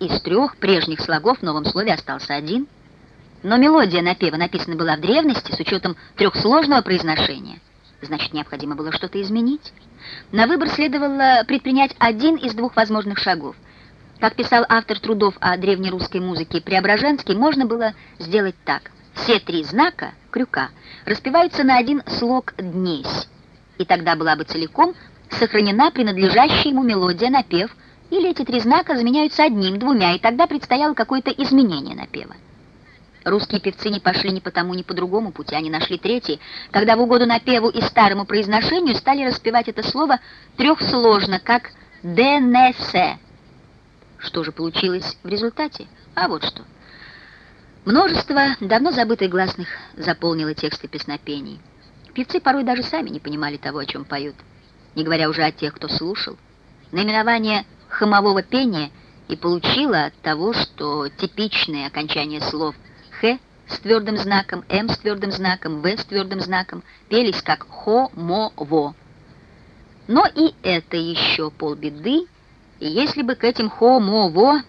из трех прежних слогов в новом слове остался один. Но мелодия напева написана была в древности с учетом трехсложного произношения. Значит, необходимо было что-то изменить. На выбор следовало предпринять один из двух возможных шагов. Как писал автор трудов о древнерусской музыке Преображенский, можно было сделать так. Все три знака крюка распеваются на один слог «днесь», и тогда была бы целиком сохранена принадлежащая ему мелодия напев, или эти три знака заменяются одним, двумя, и тогда предстояло какое-то изменение напева. Русские певцы не пошли ни по тому, ни по другому пути, они нашли третий, когда в угоду напеву и старому произношению стали распевать это слово трехсложно, как «денесе». Что же получилось в результате? А вот что. Множество давно забытых гласных заполнило тексты песнопений. Певцы порой даже сами не понимали того, о чем поют, не говоря уже о тех, кто слушал. Наименование «хомового пения» и получило от того, что типичные окончания слов «х» с твердым знаком, «м» с твердым знаком, «в» с твердым знаком пелись как «хо-мо-во». Но и это еще полбеды, если бы к этим «хо-мо-во»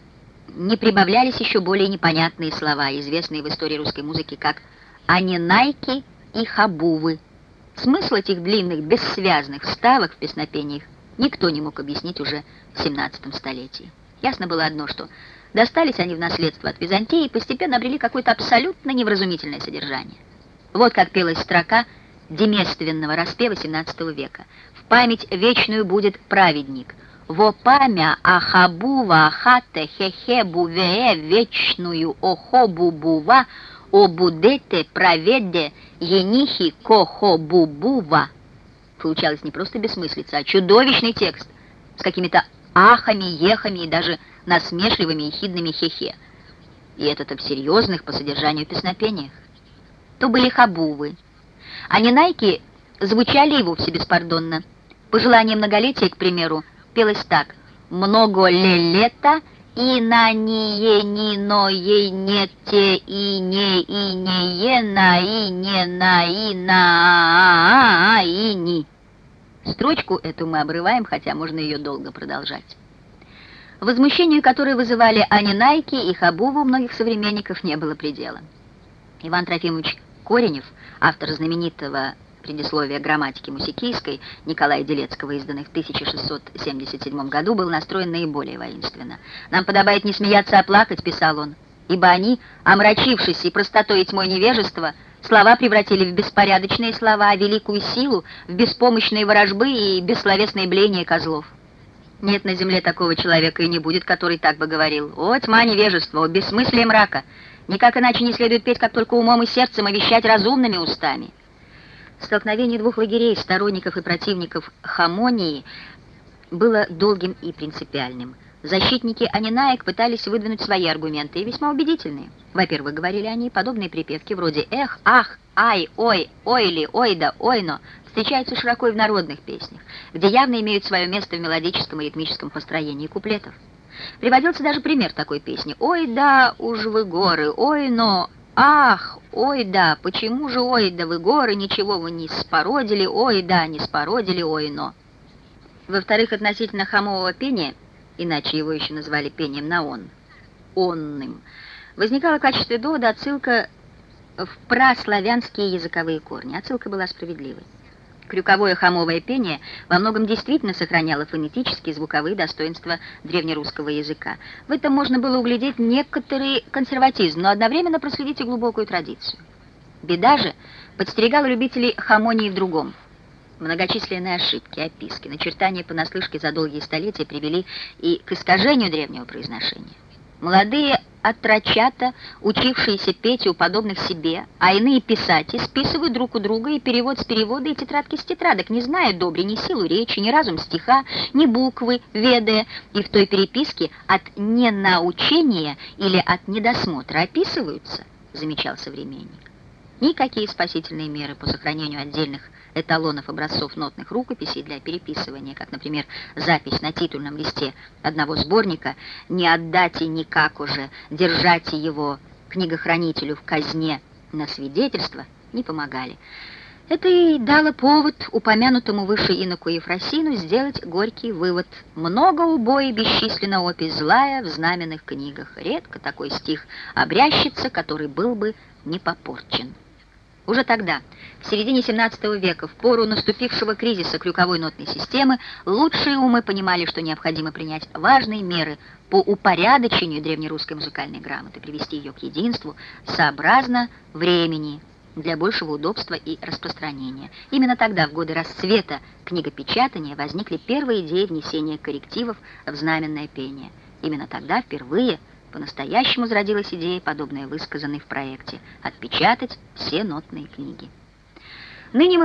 не прибавлялись еще более непонятные слова, известные в истории русской музыки как «анинайки» и «хабувы», Смысл этих длинных, бессвязных вставок в песнопениях никто не мог объяснить уже в 17 столетии. Ясно было одно, что достались они в наследство от Византии и постепенно обрели какое-то абсолютно невразумительное содержание. Вот как пелась строка демественного распева XVII века. «В память вечную будет праведник, во памя ахабува ахате хехе бувее вечную охобу бува обудете проведе енихи кохобубува. Получалось не просто бессмыслица, а чудовищный текст с какими-то ахами, ехами и даже насмешливыми и хидными хехе. И это-то в серьезных по содержанию песнопениях. То были хабувы, а ненайки звучали и вовсе беспардонно. Пожелание многолетия, к примеру, пелось так «Много ле лета и на ние, ни но ей не те, и не, и не е, на, и не, на, и на, а, и ни. Строчку эту мы обрываем, хотя можно ее долго продолжать. Возмущению, которое вызывали Анинайки и Хабува у многих современников, не было предела. Иван Трофимович Коренев, автор знаменитого предисловия грамматики мусикийской Николая Делецкого, изданных в 1677 году, был настроен наиболее воинственно. «Нам подобает не смеяться, а плакать», — писал он, «ибо они, омрачившись и простотой тьмой невежества, слова превратили в беспорядочные слова, а великую силу в беспомощные ворожбы и бессловесные бления козлов». Нет на земле такого человека и не будет, который так бы говорил. О, тьма невежества, о, бессмыслие мрака! Никак иначе не следует петь, как только умом и сердцем, и вещать разумными устами. Столкновение двух лагерей, сторонников и противников хамонии, было долгим и принципиальным. Защитники Анинаек пытались выдвинуть свои аргументы, и весьма убедительные. Во-первых, говорили они, подобные припевки вроде «эх», «ах», «ай», «ой», «ойли», «ойда», «ойно» встречаются широко и в народных песнях, где явно имеют свое место в мелодическом и ритмическом построении куплетов. Приводился даже пример такой песни «Ой, да, уж вы горы, ой, но...» Ах, ой да, почему же ой да вы горы, ничего вы не спородили, ой да, не спородили, ой но. Во-вторых, относительно хамового пения, иначе его еще назвали пением на он, онным, возникала в качестве довода отсылка в праславянские языковые корни. Отсылка была справедливой. Крюковое хамовое пение во многом действительно сохраняло фонетические звуковые достоинства древнерусского языка. В этом можно было углядеть некоторый консерватизм, но одновременно проследить и глубокую традицию. Беда же подстерегала любителей хамонии в другом. Многочисленные ошибки, описки, начертания понаслышке за долгие столетия привели и к искажению древнего произношения. Молодые отрочата, учившиеся петь у подобных себе, а иные писать, и списывают друг у друга и перевод с перевода, и тетрадки с тетрадок, не зная добре ни силу речи, ни разум стиха, ни буквы, ведая, и в той переписке от ненаучения или от недосмотра описываются, замечал современник. Никакие спасительные меры по сохранению отдельных эталонов образцов нотных рукописей для переписывания, как, например, запись на титульном листе одного сборника, не отдать и никак уже, держать его книгохранителю в казне на свидетельство, не помогали. Это и дало повод упомянутому выше иноку Ефросину сделать горький вывод. Много убой и бесчисленно опись злая в знаменных книгах. Редко такой стих обрящется, который был бы не попорчен. Уже тогда, в середине XVII века, в пору наступившего кризиса крюковой нотной системы, лучшие умы понимали, что необходимо принять важные меры по упорядочению древнерусской музыкальной грамоты, привести ее к единству, сообразно времени, для большего удобства и распространения. Именно тогда, в годы расцвета книгопечатания, возникли первые идеи внесения коррективов в знаменное пение. Именно тогда впервые по-настоящему зародилась идея, подобная высказанной в проекте, отпечатать все нотные книги. Ныне мы